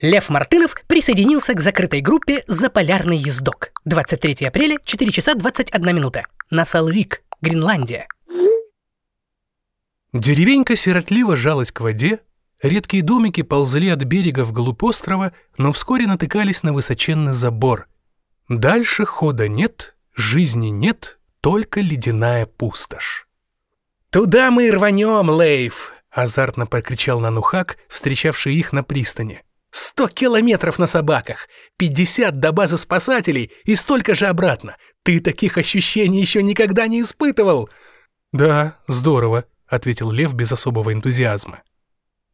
Лев Мартынов присоединился к закрытой группе «Заполярный ездок». 23 апреля, 4 часа 21 минута. Насалвик, Гренландия. Деревенька сиротливо жалась к воде, редкие домики ползли от берега вглубь острова, но вскоре натыкались на высоченный забор. Дальше хода нет, жизни нет, только ледяная пустошь. «Туда мы рванем, Лейв!» — азартно прокричал Нанухак, встречавший их на пристани. Сто километров на собаках, пятьдесят до базы спасателей и столько же обратно. Ты таких ощущений еще никогда не испытывал!» «Да, здорово», — ответил Лев без особого энтузиазма.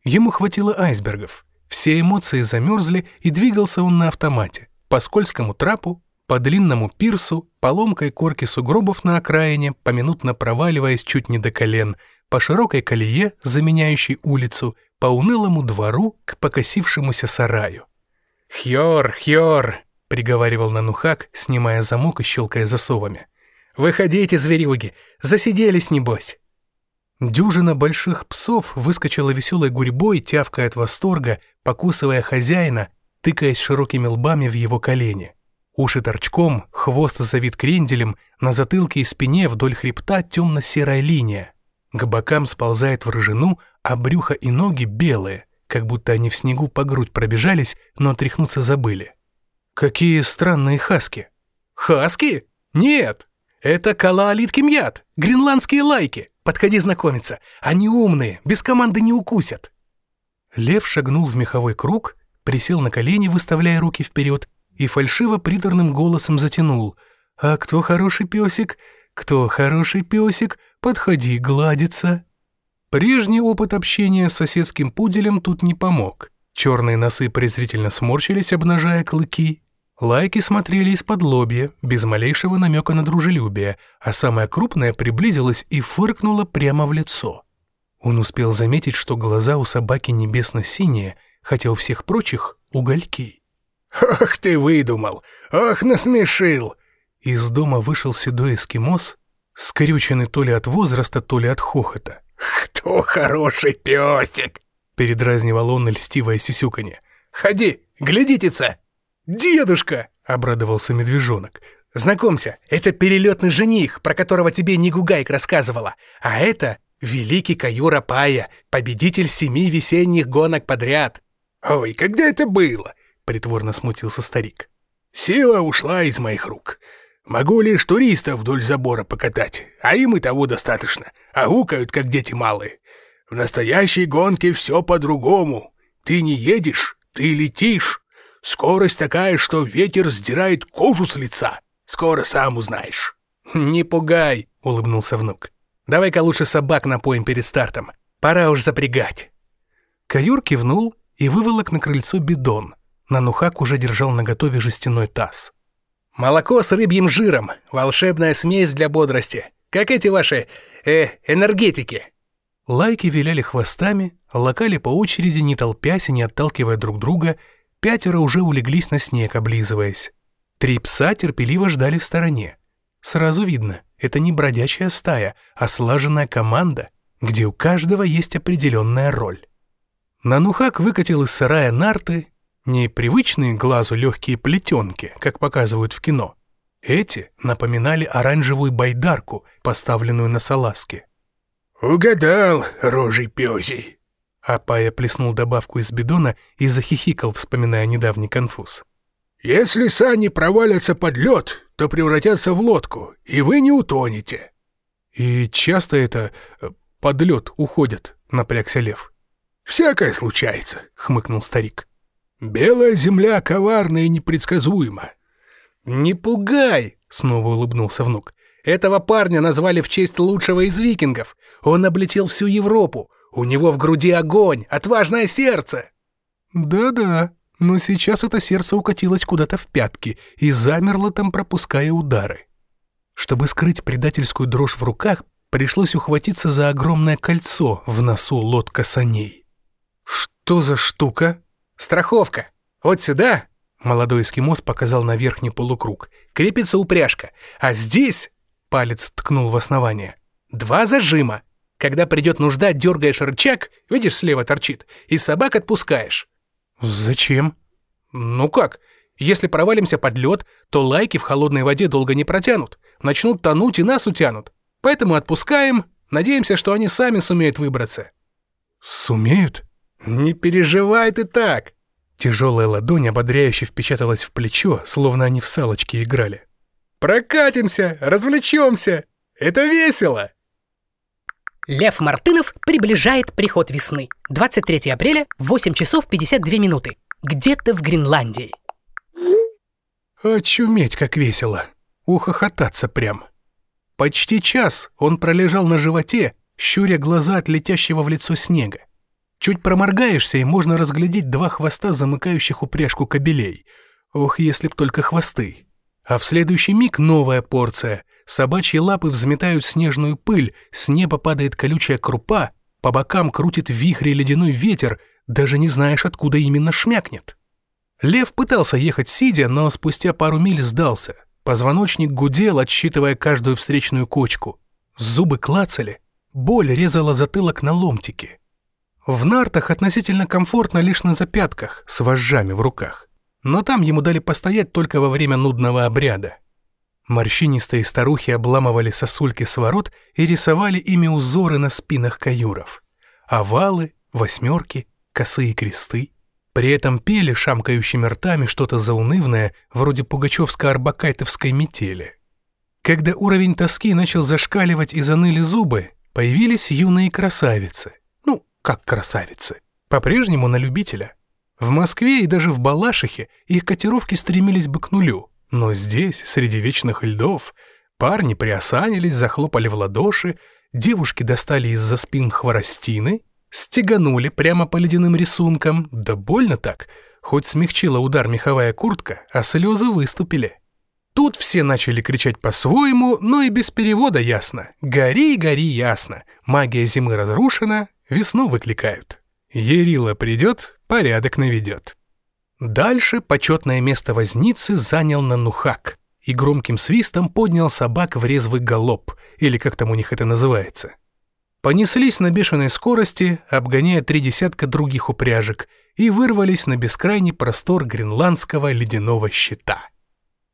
Ему хватило айсбергов. Все эмоции замерзли, и двигался он на автомате. По скользкому трапу, по длинному пирсу, по ломкой корке сугробов на окраине, поминутно проваливаясь чуть не до колен, по широкой колее, заменяющей улицу, по унылому двору к покосившемуся сараю. «Хьор, Хьор!» — приговаривал Нанухак, снимая замок и щелкая засовами. «Выходите, зверюги! Засиделись, небось!» Дюжина больших псов выскочила веселой гурьбой, тявкая от восторга, покусывая хозяина, тыкаясь широкими лбами в его колени. Уши торчком, хвост завит кренделем, на затылке и спине вдоль хребта темно-серая линия. К бокам сползает в рыжину, а брюхо и ноги белые, как будто они в снегу по грудь пробежались, но тряхнуться забыли. Какие странные хаски. Хаски? Нет! Это калаолит кимьят, гренландские лайки. Подходи знакомиться. Они умные, без команды не укусят. Лев шагнул в меховой круг, присел на колени, выставляя руки вперед, и фальшиво приторным голосом затянул. «А кто хороший песик? Кто хороший песик? Подходи гладиться». Прежний опыт общения с соседским пуделем тут не помог. Черные носы презрительно сморщились, обнажая клыки. Лайки смотрели из-под лобья, без малейшего намека на дружелюбие, а самая крупная приблизилась и фыркнула прямо в лицо. Он успел заметить, что глаза у собаки небесно-синие, хотя у всех прочих — угольки. «Ах ты выдумал! Ах, насмешил!» Из дома вышел седой эскимос, скрюченный то ли от возраста, то ли от хохота. «Кто хороший песик?» — передразнивал он льстивое сисюканье. «Ходи, глядитеца!» «Дедушка!» — обрадовался медвежонок. «Знакомься, это перелетный жених, про которого тебе Нигугайк рассказывала. А это великий Каюра Пая, победитель семи весенних гонок подряд». «Ой, когда это было?» — притворно смутился старик. «Сила ушла из моих рук. Могу лишь туристов вдоль забора покатать, а им и того достаточно, а гукают, как дети малые. В настоящей гонке все по-другому. Ты не едешь, ты летишь. Скорость такая, что ветер сдирает кожу с лица. Скоро сам узнаешь». «Не пугай», — улыбнулся внук. «Давай-ка лучше собак напоим перед стартом. Пора уж запрягать». Каюр кивнул и выволок на крыльцо бидон. Нанухак уже держал наготове жестяной таз. Молоко с рыбьим жиром, волшебная смесь для бодрости, как эти ваши, э, энергетики. Лайки виляли хвостами, локали по очереди, не толпясь и не отталкивая друг друга, пятеро уже улеглись на снег, облизываясь. Три пса терпеливо ждали в стороне. Сразу видно, это не бродячая стая, а слаженная команда, где у каждого есть определенная роль. Нанухак выкатил из сарая нарты не привычные глазу легкие плетенки, как показывают в кино. Эти напоминали оранжевую байдарку, поставленную на салазке. «Угадал, рожей пёсей!» Апая плеснул добавку из бидона и захихикал, вспоминая недавний конфуз. «Если сани провалятся под лед, то превратятся в лодку, и вы не утонете». «И часто это э, под лед уходят», — напрягся лев. «Всякое случается», — хмыкнул старик. Белая земля коварна и непредсказуема. «Не пугай!» — снова улыбнулся внук. «Этого парня назвали в честь лучшего из викингов. Он облетел всю Европу. У него в груди огонь, отважное сердце!» «Да-да, но сейчас это сердце укатилось куда-то в пятки и замерло там, пропуская удары. Чтобы скрыть предательскую дрожь в руках, пришлось ухватиться за огромное кольцо в носу лодка саней. «Что за штука?» «Страховка! Вот сюда!» Молодой эскимос показал на верхний полукруг. «Крепится упряжка. А здесь...» Палец ткнул в основание. «Два зажима. Когда придет нужда, дергаешь рычаг, видишь, слева торчит, и собак отпускаешь. Зачем? Ну как? Если провалимся под лед, то лайки в холодной воде долго не протянут. Начнут тонуть и нас утянут. Поэтому отпускаем, надеемся, что они сами сумеют выбраться. Сумеют? Не переживай ты так. Тяжелая ладонь ободряюще впечаталась в плечо, словно они в салочки играли. «Прокатимся, развлечемся! Это весело!» Лев Мартынов приближает приход весны. 23 апреля, 8 часов 52 минуты. Где-то в Гренландии. Очуметь, как весело. Ухохотаться прям. Почти час он пролежал на животе, щуря глаза от летящего в лицо снега. Чуть проморгаешься, и можно разглядеть два хвоста, замыкающих упряжку кобелей. Ох, если б только хвосты. А в следующий миг новая порция. Собачьи лапы взметают снежную пыль, с неба падает колючая крупа, по бокам крутит вихрь ледяной ветер, даже не знаешь, откуда именно шмякнет. Лев пытался ехать сидя, но спустя пару миль сдался. Позвоночник гудел, отсчитывая каждую встречную кочку. Зубы клацали, боль резала затылок на ломтики. В нартах относительно комфортно лишь на запятках, с вожжами в руках. Но там ему дали постоять только во время нудного обряда. Морщинистые старухи обламывали сосульки с ворот и рисовали ими узоры на спинах каюров. Овалы, восьмерки, косые кресты. При этом пели шамкающими ртами что-то заунывное, вроде пугачевско-арбакайтовской метели. Когда уровень тоски начал зашкаливать и заныли зубы, появились юные красавицы — как красавицы. По-прежнему на любителя. В Москве и даже в Балашихе их котировки стремились бы к нулю. Но здесь, среди вечных льдов, парни приосанились, захлопали в ладоши, девушки достали из-за спин хворостины, стеганули прямо по ледяным рисункам, да больно так, хоть смягчила удар меховая куртка, а слезы выступили. Тут все начали кричать по-своему, но и без перевода ясно. «Гори, гори, ясно! Магия зимы разрушена, Весну выкликают. Ерила придет, порядок наведет. Дальше почетное место возницы занял Нанухак и громким свистом поднял собак в резвый галоп, или как там у них это называется. Понеслись на бешеной скорости, обгоняя три десятка других упряжек, и вырвались на бескрайний простор гренландского ледяного щита.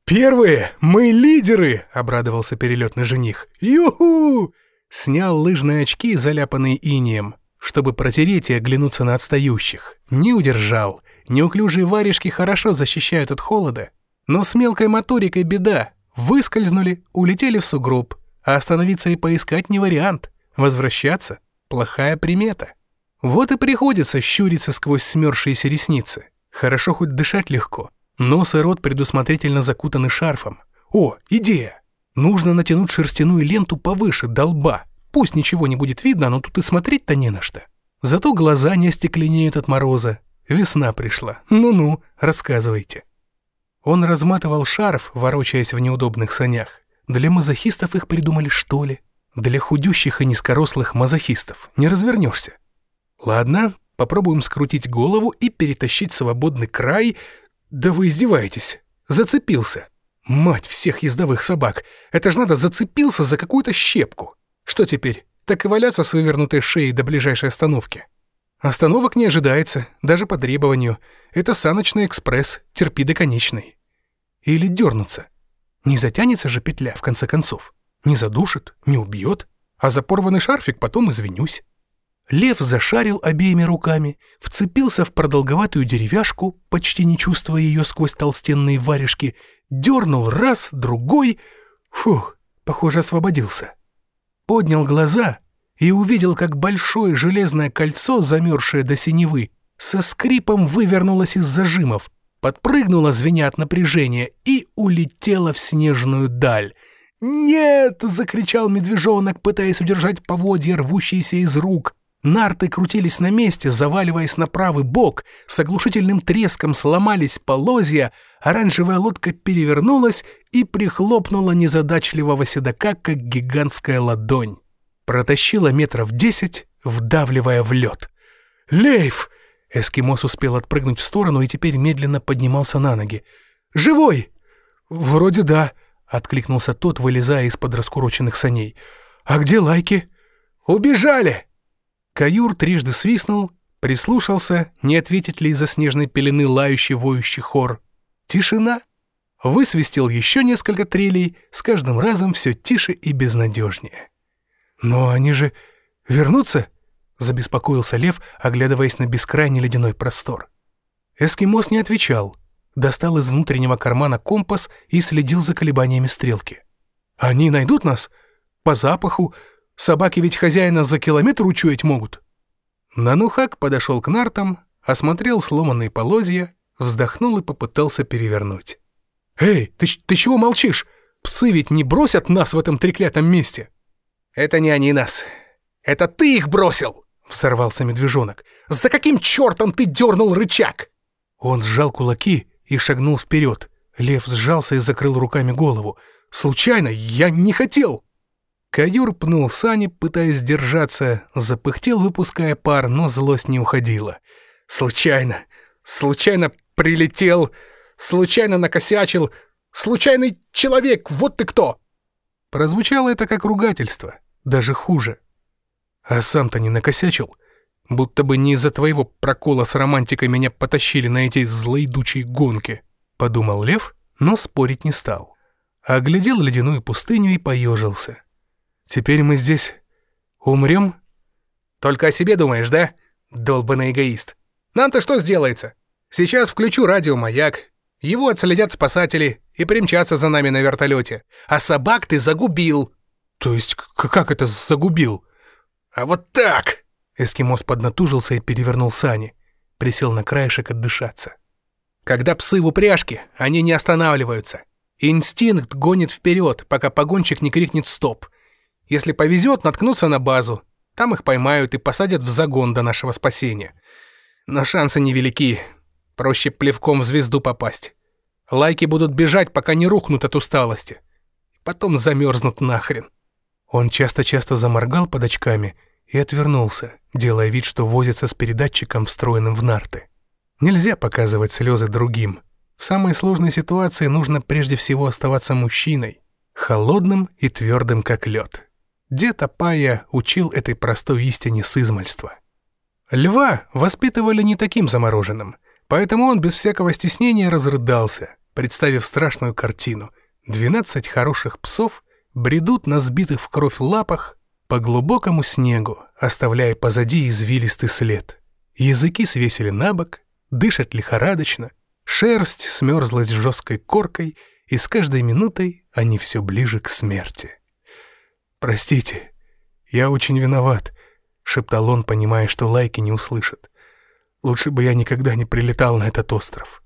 «Первые! Мы лидеры!» — обрадовался перелетный жених. «Юху!» Снял лыжные очки, заляпанные инием чтобы протереть и оглянуться на отстающих. Не удержал. Неуклюжие варежки хорошо защищают от холода. Но с мелкой моторикой беда. Выскользнули, улетели в сугроб. А остановиться и поискать не вариант. Возвращаться – плохая примета. Вот и приходится щуриться сквозь смерзшиеся ресницы. Хорошо хоть дышать легко. Нос и рот предусмотрительно закутаны шарфом. О, идея! Нужно натянуть шерстяную ленту повыше, до лба – Пусть ничего не будет видно, но тут и смотреть-то не на что. Зато глаза не остекленеют от мороза. Весна пришла. Ну-ну, рассказывайте. Он разматывал шарф, ворочаясь в неудобных санях. Для мазохистов их придумали, что ли? Для худющих и низкорослых мазохистов. Не развернешься. Ладно, попробуем скрутить голову и перетащить свободный край. Да вы издеваетесь. Зацепился. Мать всех ездовых собак. Это ж надо зацепился за какую-то щепку. Что теперь? Так и валяться с вывернутой шеей до ближайшей остановки. Остановок не ожидается, даже по требованию. Это саночный экспресс, терпи до конечной. Или дернуться. Не затянется же петля, в конце концов. Не задушит, не убьет. А за порванный шарфик потом извинюсь. Лев зашарил обеими руками, вцепился в продолговатую деревяшку, почти не чувствуя ее сквозь толстенные варежки, дернул раз, другой. Фух, похоже, освободился поднял глаза и увидел, как большое железное кольцо, замерзшее до синевы, со скрипом вывернулось из зажимов, подпрыгнуло, звеня от напряжения, и улетело в снежную даль. «Нет!» — закричал медвежонок, пытаясь удержать поводья, рвущиеся из рук. Нарты крутились на месте, заваливаясь на правый бок, с оглушительным треском сломались полозья, оранжевая лодка перевернулась и прихлопнула незадачливого седока, как гигантская ладонь. Протащила метров десять, вдавливая в лед. «Лейф!» Эскимос успел отпрыгнуть в сторону и теперь медленно поднимался на ноги. «Живой?» «Вроде да», — откликнулся тот, вылезая из-под раскуроченных саней. «А где лайки?» «Убежали!» Каюр трижды свистнул, Прислушался, не ответит ли из-за снежной пелены лающий воющий хор. Тишина. Высвистел еще несколько трелей, с каждым разом все тише и безнадежнее. «Но они же вернутся?» — забеспокоился Лев, оглядываясь на бескрайний ледяной простор. Эскимос не отвечал, достал из внутреннего кармана компас и следил за колебаниями стрелки. «Они найдут нас? По запаху? Собаки ведь хозяина за километр учуять могут». Нанухак подошел к нартам, осмотрел сломанные полозья, вздохнул и попытался перевернуть. «Эй, ты, ты чего молчишь? Псы ведь не бросят нас в этом треклятом месте!» «Это не они нас. Это ты их бросил!» — взорвался медвежонок. «За каким чертом ты дернул рычаг?» Он сжал кулаки и шагнул вперед. Лев сжался и закрыл руками голову. «Случайно, я не хотел!» Каюр пнул сани, пытаясь сдержаться, запыхтел, выпуская пар, но злость не уходила. «Случайно! Случайно прилетел! Случайно накосячил! Случайный человек! Вот ты кто!» Прозвучало это как ругательство, даже хуже. А сам-то не накосячил. Будто бы не из-за твоего прокола с романтикой меня потащили на эти злоидучие гонки, подумал Лев, но спорить не стал. Оглядел ледяную пустыню и поежился. Теперь мы здесь умрем? Только о себе думаешь, да? Долбанный эгоист. Нам-то что сделается? Сейчас включу радиомаяк, его отследят спасатели и примчатся за нами на вертолете. А собак ты загубил. То есть как это загубил? А вот так! Эскимос поднатужился и перевернул сани. Присел на краешек отдышаться. Когда псы в упряжке, они не останавливаются. Инстинкт гонит вперед, пока погонщик не крикнет «стоп». Если повезет, наткнутся на базу. Там их поймают и посадят в загон до нашего спасения. Но шансы невелики. Проще плевком в звезду попасть. Лайки будут бежать, пока не рухнут от усталости. Потом замерзнут нахрен. Он часто-часто заморгал под очками и отвернулся, делая вид, что возится с передатчиком, встроенным в нарты. Нельзя показывать слезы другим. В самой сложной ситуации нужно прежде всего оставаться мужчиной, холодным и твердым, как лед. Дед Апая учил этой простой истине с измальства. Льва воспитывали не таким замороженным, поэтому он без всякого стеснения разрыдался, представив страшную картину. Двенадцать хороших псов бредут на сбитых в кровь лапах по глубокому снегу, оставляя позади извилистый след. Языки свесили на бок, дышат лихорадочно, шерсть смерзлась жесткой коркой, и с каждой минутой они все ближе к смерти. «Простите, я очень виноват», — шептал он, понимая, что лайки не услышат. «Лучше бы я никогда не прилетал на этот остров».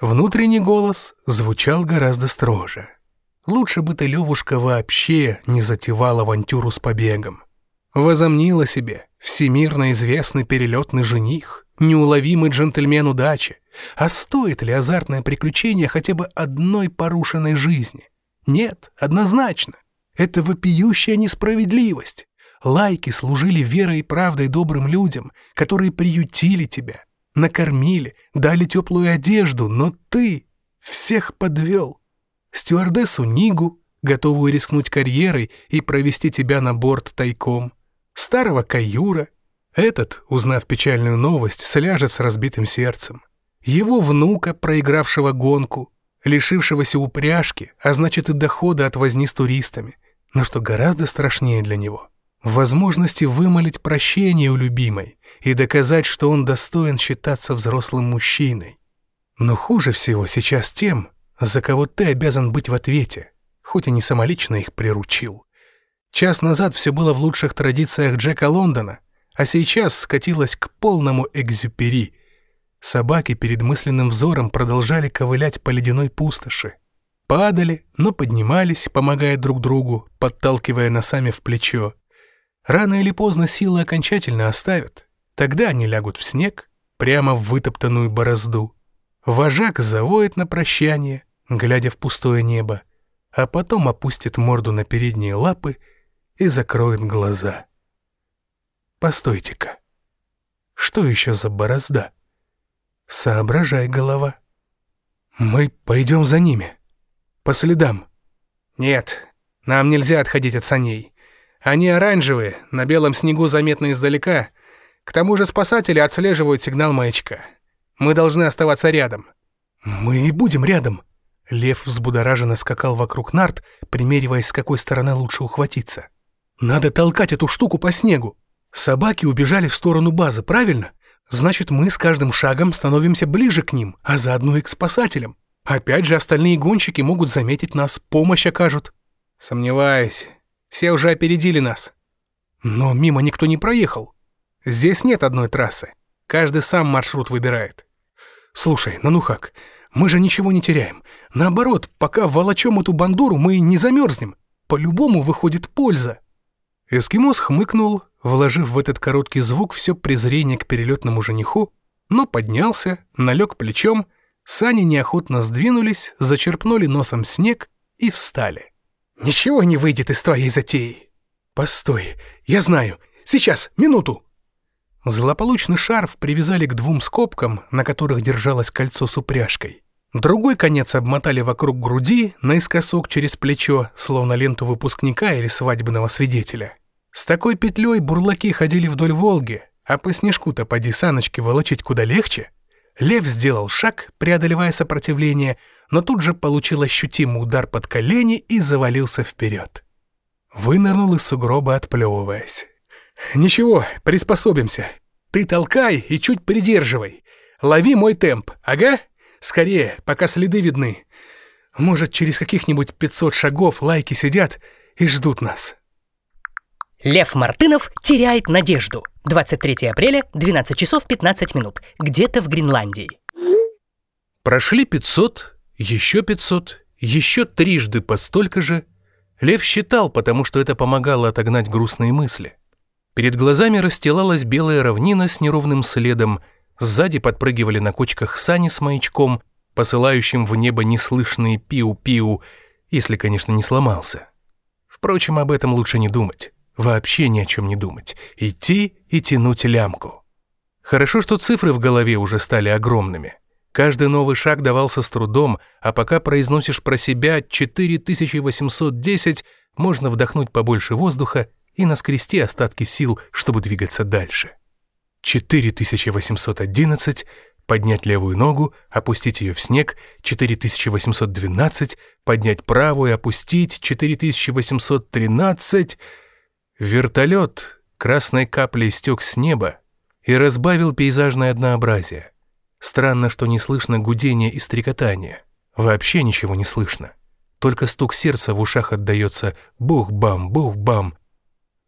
Внутренний голос звучал гораздо строже. Лучше бы ты, Левушка, вообще не затевал авантюру с побегом. Возомнила себе всемирно известный перелетный жених, неуловимый джентльмен удачи. А стоит ли азартное приключение хотя бы одной порушенной жизни? Нет, однозначно. Это вопиющая несправедливость. Лайки служили верой и правдой добрым людям, которые приютили тебя, накормили, дали теплую одежду, но ты всех подвел стюардессу Нигу, готовую рискнуть карьерой и провести тебя на борт тайком, старого Каюра. Этот, узнав печальную новость, сляжет с разбитым сердцем. Его внука, проигравшего гонку, лишившегося упряжки, а значит и дохода от возни с туристами. Но что гораздо страшнее для него — возможности вымолить прощение у любимой и доказать, что он достоин считаться взрослым мужчиной. Но хуже всего сейчас тем, за кого ты обязан быть в ответе, хоть и не самолично их приручил. Час назад все было в лучших традициях Джека Лондона, а сейчас скатилось к полному экзюпери. Собаки перед мысленным взором продолжали ковылять по ледяной пустоши. Падали, но поднимались, помогая друг другу, подталкивая носами в плечо. Рано или поздно силы окончательно оставят. Тогда они лягут в снег, прямо в вытоптанную борозду. Вожак завоет на прощание, глядя в пустое небо, а потом опустит морду на передние лапы и закроет глаза. Постойте-ка. Что еще за борозда? Соображай, голова. Мы пойдем за ними. По следам. Нет, нам нельзя отходить от саней. Они оранжевые, на белом снегу заметны издалека. К тому же спасатели отслеживают сигнал маячка. Мы должны оставаться рядом». «Мы и будем рядом». Лев взбудораженно скакал вокруг нарт, примериваясь, с какой стороны лучше ухватиться. «Надо толкать эту штуку по снегу. Собаки убежали в сторону базы, правильно? Значит, мы с каждым шагом становимся ближе к ним, а заодно и к спасателям. Опять же, остальные гонщики могут заметить нас, помощь окажут». «Сомневаюсь. Все уже опередили нас». «Но мимо никто не проехал». «Здесь нет одной трассы. Каждый сам маршрут выбирает». «Слушай, Нанухак, мы же ничего не теряем. Наоборот, пока волочем эту бандуру, мы не замерзнем. По-любому выходит польза». Эскимос хмыкнул, вложив в этот короткий звук все презрение к перелетному жениху, но поднялся, налег плечом, сани неохотно сдвинулись, зачерпнули носом снег и встали. «Ничего не выйдет из твоей затеи». «Постой, я знаю. Сейчас, минуту». Злополучный шарф привязали к двум скобкам, на которых держалось кольцо с упряжкой. Другой конец обмотали вокруг груди, наискосок через плечо, словно ленту выпускника или свадебного свидетеля. С такой петлей бурлаки ходили вдоль Волги, а по снежку-то поди саночки волочить куда легче. Лев сделал шаг, преодолевая сопротивление, но тут же получил ощутимый удар под колени и завалился вперед. Вынырнул из сугроба, отплевываясь. «Ничего, приспособимся. Ты толкай и чуть придерживай. Лови мой темп, ага? Скорее, пока следы видны. Может, через каких-нибудь 500 шагов лайки сидят и ждут нас». Лев Мартынов теряет надежду. 23 апреля, 12 часов 15 минут. Где-то в Гренландии. Прошли 500, еще 500, еще трижды по столько же. Лев считал, потому что это помогало отогнать грустные мысли. Перед глазами расстилалась белая равнина с неровным следом, сзади подпрыгивали на кочках сани с маячком, посылающим в небо неслышные пиу-пиу, если, конечно, не сломался. Впрочем, об этом лучше не думать. Вообще ни о чем не думать. Идти и тянуть лямку. Хорошо, что цифры в голове уже стали огромными. Каждый новый шаг давался с трудом, а пока произносишь про себя 4810, можно вдохнуть побольше воздуха и наскрести остатки сил, чтобы двигаться дальше. 4811, поднять левую ногу, опустить ее в снег, 4812, поднять правую, опустить, 4813. Вертолет красной каплей стек с неба и разбавил пейзажное однообразие. Странно, что не слышно гудения и стрекотания. Вообще ничего не слышно. Только стук сердца в ушах отдается «бух-бам, бух-бам»,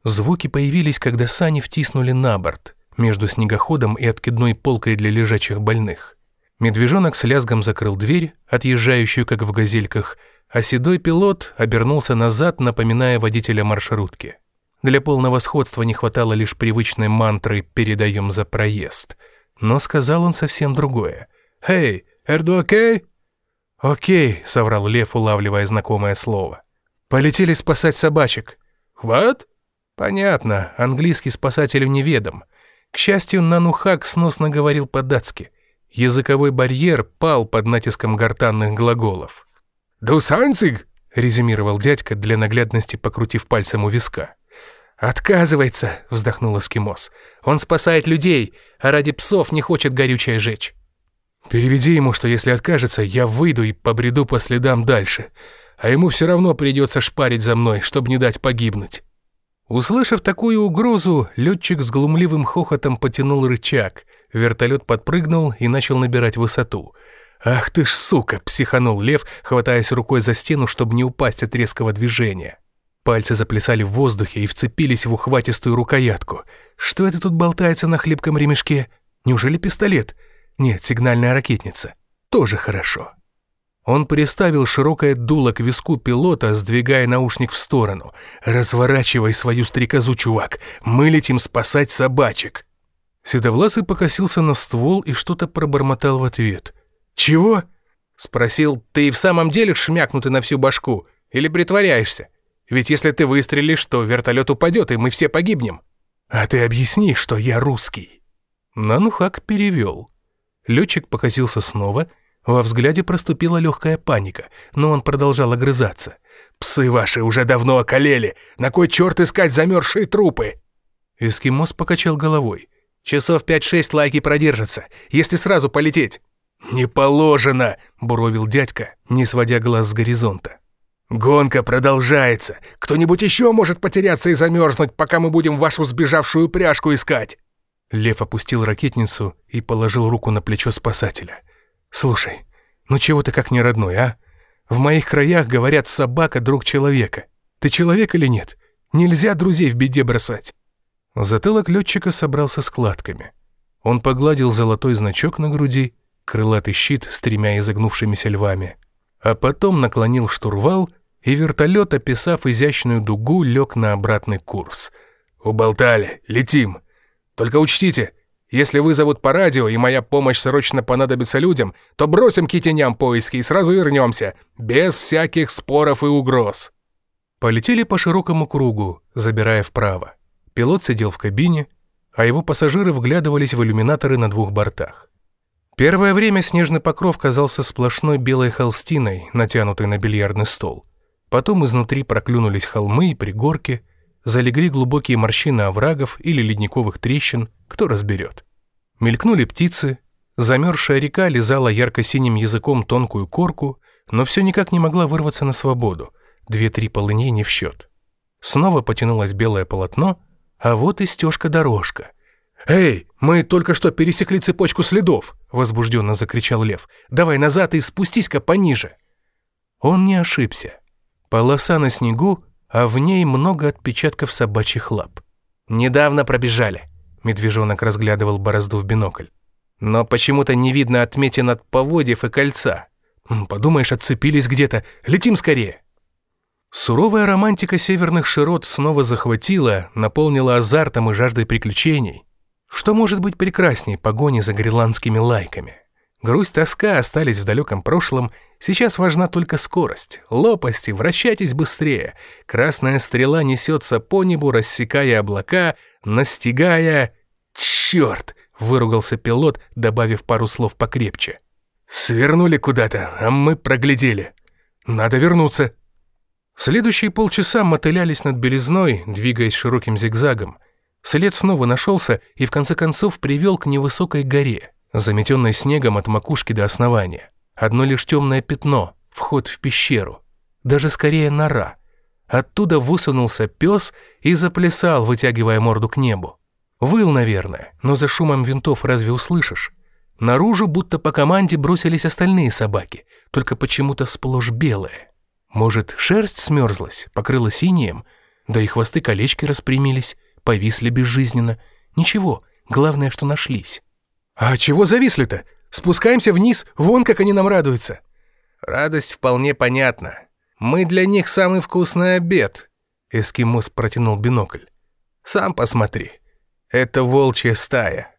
Звуки появились, когда сани втиснули на борт, между снегоходом и откидной полкой для лежачих больных. Медвежонок с лязгом закрыл дверь, отъезжающую, как в газельках, а седой пилот обернулся назад, напоминая водителя маршрутки. Для полного сходства не хватало лишь привычной мантры «передаем за проезд». Но сказал он совсем другое. «Эй, Эрду окей?» «Окей», — соврал Лев, улавливая знакомое слово. «Полетели спасать собачек». «What?» Понятно, английский спасателю неведом. К счастью, Нанухак сносно говорил по-датски. Языковой барьер пал под натиском гортанных глаголов. «Дусанциг!» — резюмировал дядька, для наглядности покрутив пальцем у виска. «Отказывается!» — вздохнул эскимос. «Он спасает людей, а ради псов не хочет горючее жечь». «Переведи ему, что если откажется, я выйду и побреду по следам дальше, а ему все равно придется шпарить за мной, чтобы не дать погибнуть». Услышав такую угрозу, летчик с глумливым хохотом потянул рычаг. Вертолет подпрыгнул и начал набирать высоту. «Ах ты ж сука!» – психанул лев, хватаясь рукой за стену, чтобы не упасть от резкого движения. Пальцы заплясали в воздухе и вцепились в ухватистую рукоятку. Что это тут болтается на хлипком ремешке? Неужели пистолет? Нет, сигнальная ракетница. Тоже хорошо. Он приставил широкое дуло к виску пилота, сдвигая наушник в сторону. «Разворачивай свою стрекозу, чувак! Мы летим спасать собачек!» Седовласый покосился на ствол и что-то пробормотал в ответ. «Чего?» Спросил, «Ты и в самом деле шмякнутый на всю башку? Или притворяешься? Ведь если ты выстрелишь, то вертолет упадет, и мы все погибнем». «А ты объясни, что я русский». Нанухак перевел. Летчик покосился снова — во взгляде проступила легкая паника, но он продолжал огрызаться. «Псы ваши уже давно околели! На кой черт искать замерзшие трупы?» Эскимос покачал головой. Часов 5-6 лайки продержатся, если сразу полететь. «Не положено!» — буровил дядька, не сводя глаз с горизонта. «Гонка продолжается. Кто-нибудь еще может потеряться и замерзнуть, пока мы будем вашу сбежавшую пряжку искать!» Лев опустил ракетницу и положил руку на плечо спасателя. «Слушай, ну чего ты как не родной, а? В моих краях говорят собака друг человека. Ты человек или нет? Нельзя друзей в беде бросать». Затылок летчика собрался складками. Он погладил золотой значок на груди, крылатый щит с тремя изогнувшимися львами, а потом наклонил штурвал, и вертолет, описав изящную дугу, лег на обратный курс. «Уболтали, летим. Только учтите, если вызовут по радио и моя помощь срочно понадобится людям, то бросим китеням поиски и сразу вернемся, без всяких споров и угроз». Полетели по широкому кругу, забирая вправо. Пилот сидел в кабине, а его пассажиры вглядывались в иллюминаторы на двух бортах. Первое время снежный покров казался сплошной белой холстиной, натянутой на бильярдный стол. Потом изнутри проклюнулись холмы и пригорки, залегли глубокие морщины оврагов или ледниковых трещин, кто разберет. Мелькнули птицы, замерзшая река лизала ярко-синим языком тонкую корку, но все никак не могла вырваться на свободу, две-три полыни не в счет. Снова потянулось белое полотно, а вот и стежка-дорожка. «Эй, мы только что пересекли цепочку следов!» — возбужденно закричал Лев. «Давай назад и спустись-ка пониже!» Он не ошибся. Полоса на снегу, а в ней много отпечатков собачьих лап. «Недавно пробежали», — медвежонок разглядывал борозду в бинокль. «Но почему-то не видно отметин от поводьев и кольца. Подумаешь, отцепились где-то. Летим скорее!» Суровая романтика северных широт снова захватила, наполнила азартом и жаждой приключений. Что может быть прекрасней погони за гренландскими лайками? Грусть, тоска остались в далеком прошлом, сейчас важна только скорость. Лопасти, вращайтесь быстрее. Красная стрела несется по небу, рассекая облака, настигая... Черт! выругался пилот, добавив пару слов покрепче. Свернули куда-то, а мы проглядели. Надо вернуться. Следующие полчаса мотылялись над белизной, двигаясь широким зигзагом. След снова нашелся и в конце концов привел к невысокой горе, заметенной снегом от макушки до основания. Одно лишь темное пятно, вход в пещеру. Даже скорее нора. Оттуда высунулся пес и заплясал, вытягивая морду к небу. Выл, наверное, но за шумом винтов разве услышишь? Наружу будто по команде бросились остальные собаки, только почему-то сплошь белые. Может, шерсть смерзлась, покрыла синим, да и хвосты колечки распрямились, повисли безжизненно. Ничего, главное, что нашлись. «А чего зависли-то? Спускаемся вниз, вон как они нам радуются!» «Радость вполне понятна. Мы для них самый вкусный обед», — эскимос протянул бинокль. «Сам посмотри. Это волчья стая».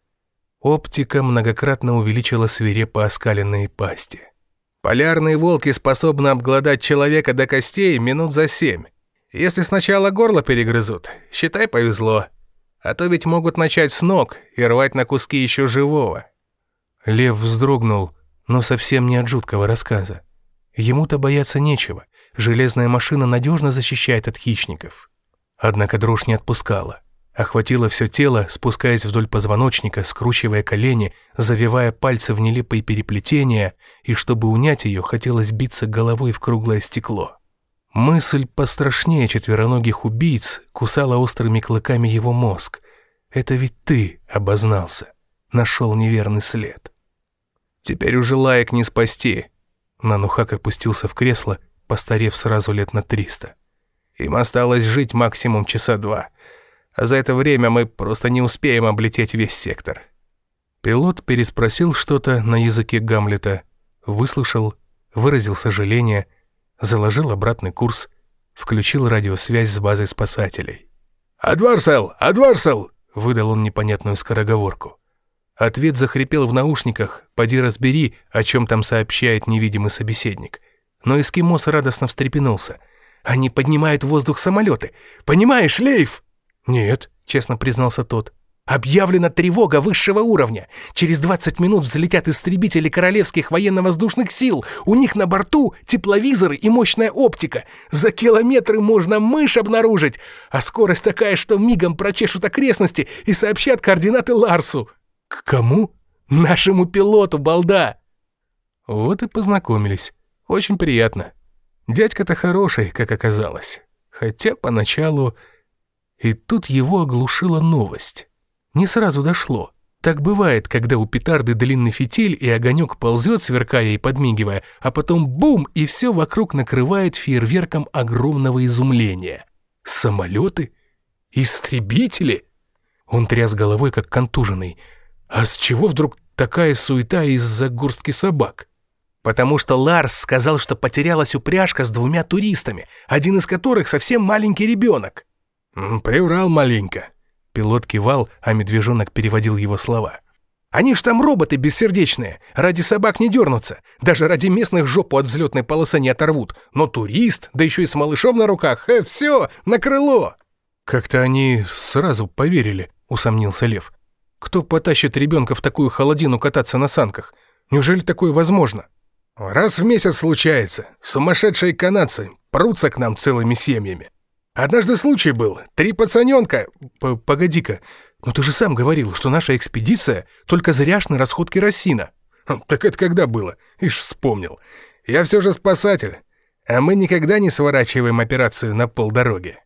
Оптика многократно увеличила свирепо оскаленные пасти. Полярные волки способны обглодать человека до костей минут за семь. Если сначала горло перегрызут, считай повезло. А то ведь могут начать с ног и рвать на куски еще живого. Лев вздрогнул, но совсем не от жуткого рассказа. Ему-то бояться нечего. Железная машина надежно защищает от хищников. Однако дрожь не отпускала. Охватило все тело, спускаясь вдоль позвоночника, скручивая колени, завивая пальцы в нелепые переплетения, и чтобы унять ее, хотелось биться головой в круглое стекло. Мысль пострашнее четвероногих убийц кусала острыми клыками его мозг. «Это ведь ты обознался, нашел неверный след». «Теперь уже лаек не спасти». Нанухак опустился в кресло, постарев сразу лет на триста. «Им осталось жить максимум часа два» а за это время мы просто не успеем облететь весь сектор». Пилот переспросил что-то на языке Гамлета, выслушал, выразил сожаление, заложил обратный курс, включил радиосвязь с базой спасателей. «Адварсел! Адварсел!» — выдал он непонятную скороговорку. Ответ захрипел в наушниках, поди разбери, о чем там сообщает невидимый собеседник. Но эскимос радостно встрепенулся. «Они поднимают в воздух самолеты! Понимаешь, Лейф?» «Нет», — честно признался тот. Объявлена тревога высшего уровня. Через 20 минут взлетят истребители Королевских военно-воздушных сил. У них на борту тепловизоры и мощная оптика. За километры можно мышь обнаружить. А скорость такая, что мигом прочешут окрестности и сообщат координаты Ларсу. К кому? Нашему пилоту, балда. Вот и познакомились. Очень приятно. Дядька-то хороший, как оказалось. Хотя поначалу... И тут его оглушила новость. Не сразу дошло. Так бывает, когда у петарды длинный фитиль и огонек ползет, сверкая и подмигивая, а потом бум, и все вокруг накрывает фейерверком огромного изумления. Самолеты? Истребители? Он тряс головой, как контуженный. А с чего вдруг такая суета из-за горстки собак? Потому что Ларс сказал, что потерялась упряжка с двумя туристами, один из которых совсем маленький ребенок. «Приврал маленько», Пилот кивал, а медвежонок переводил его слова. «Они ж там роботы бессердечные, ради собак не дернутся, даже ради местных жопу от взлетной полосы не оторвут, но турист, да еще и с малышом на руках, э, все, на крыло!» «Как-то они сразу поверили», — усомнился Лев. «Кто потащит ребенка в такую холодину кататься на санках? Неужели такое возможно?» «Раз в месяц случается. Сумасшедшие канадцы прутся к нам целыми семьями. Однажды случай был. Три пацаненка... Погоди-ка, но ты же сам говорил, что наша экспедиция только зряшный расход керосина. Хм, так это когда было? Ишь, вспомнил. Я все же спасатель. А мы никогда не сворачиваем операцию на полдороги.